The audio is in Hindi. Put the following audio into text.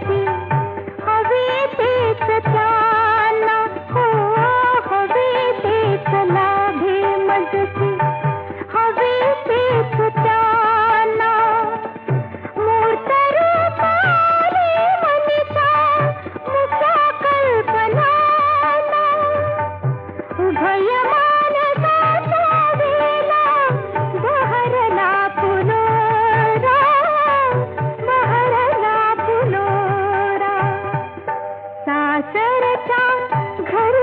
Thank you. सासरच्या घरी